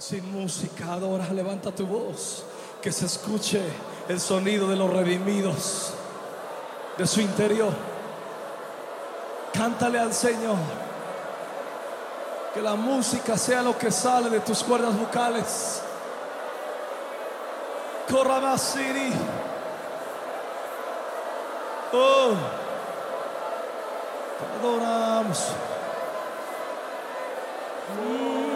Sin música, adora, levanta tu voz, que se escuche el sonido de los redimidos de su interior. Cántale al Señor. Que la música sea lo que sale de tus cuerdas vocales. Corrabasiri. Oh, te adoramos. Mm,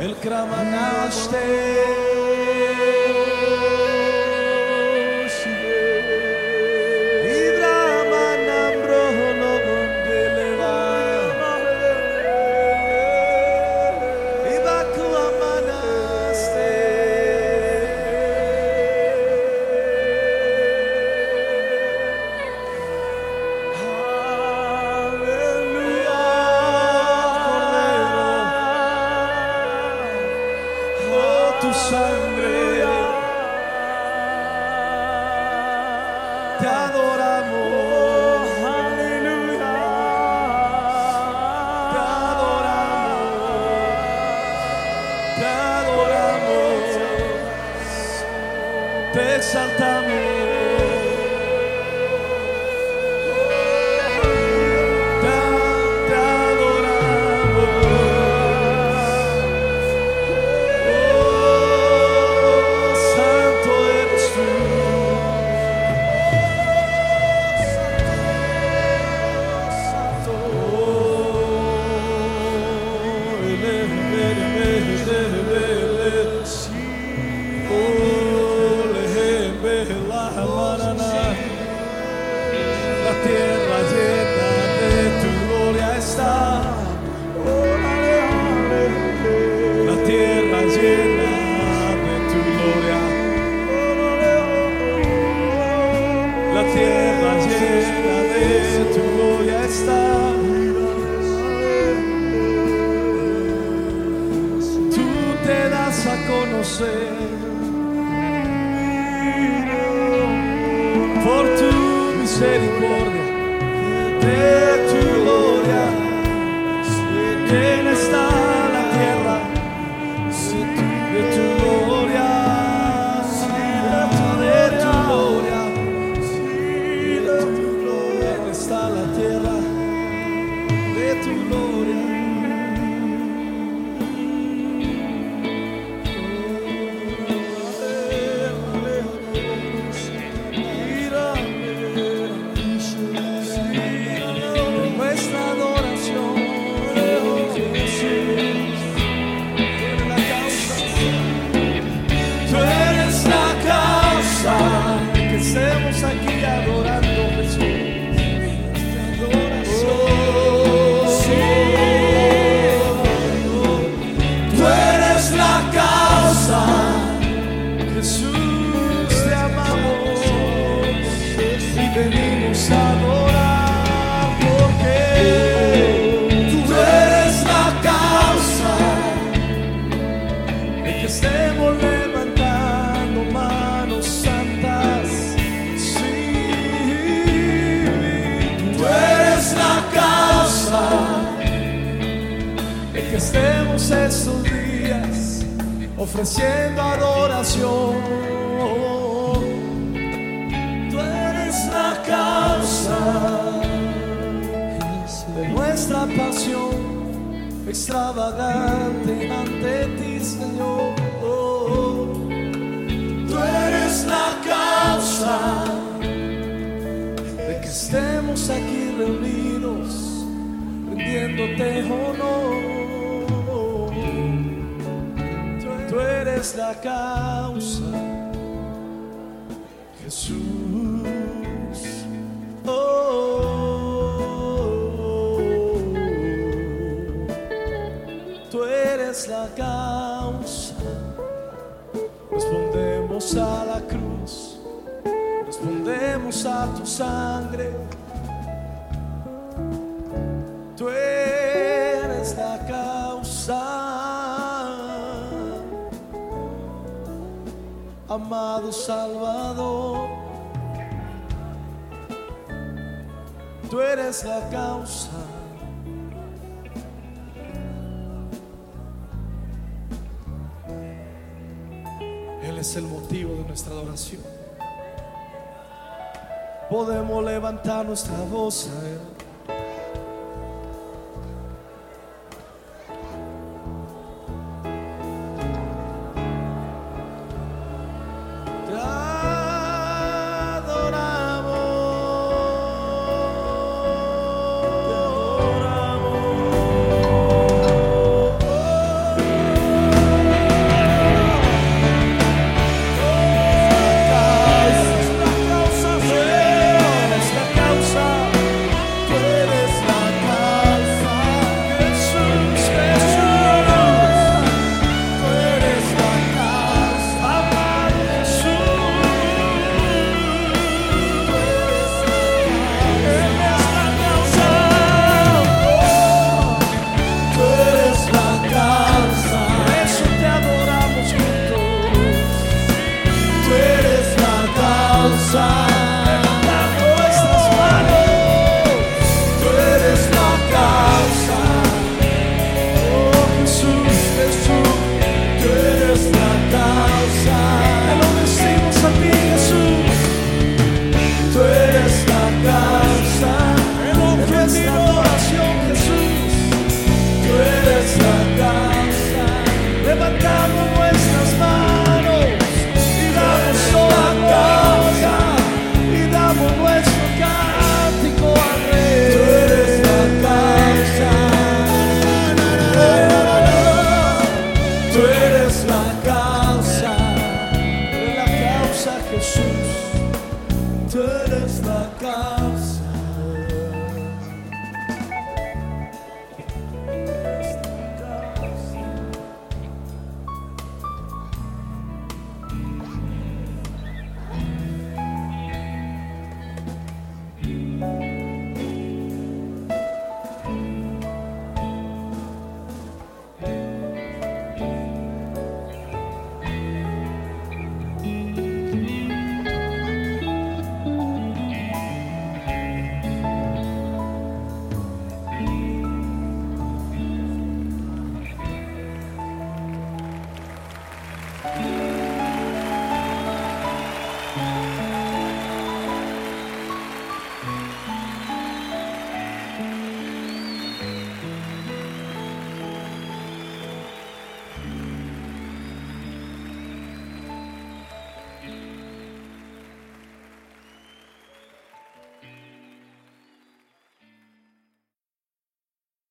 El kramanaste te tierra llena de tu gloria está. Tú te das a conocer estemos estos días ofreciendo adoración. Tú eres la causa de nuestra pasión extravagante ante ti, Señor. Tú eres la causa de que estemos aquí reunidos, rindiéndote honor. Eres la causa, Jesús. Oh, tú eres la causa. Respondemos a la cruz respondemos a tu sangre. Amado Salvador. Tú eres la causa. Él es el motivo de nuestra adoración podemos levantar nuestra voz a Él. Causa.